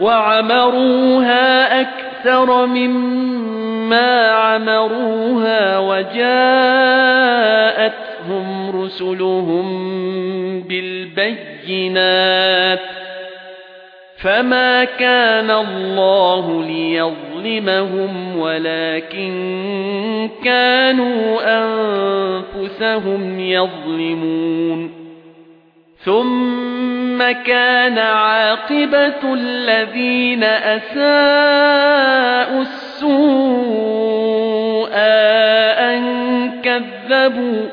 وعمروها أكثر مما عمروها وجاءتهم رسلهم بالبينات فما كان الله ليظلمهم ولكن كانوا أنفسهم يظلمون ثم كان عاقبة الذين أساءوا السوء أن كذبوا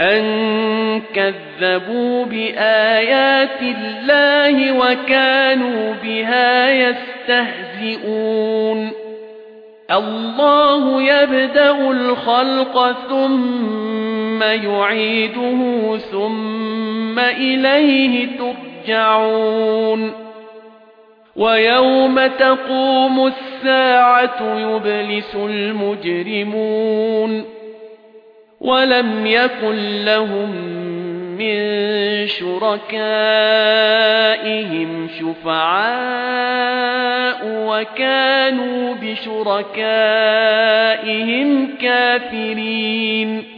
أن كذبوا بآيات الله وكانوا بها يستهزئون. الله يبدأ الخلق ثم يعيده ثم إليه ترجعون ويوم تقوم الساعة يبلس المجرمون ولم يكن لهم من شركائهم شفعاء وكانوا بشركائهم كافرين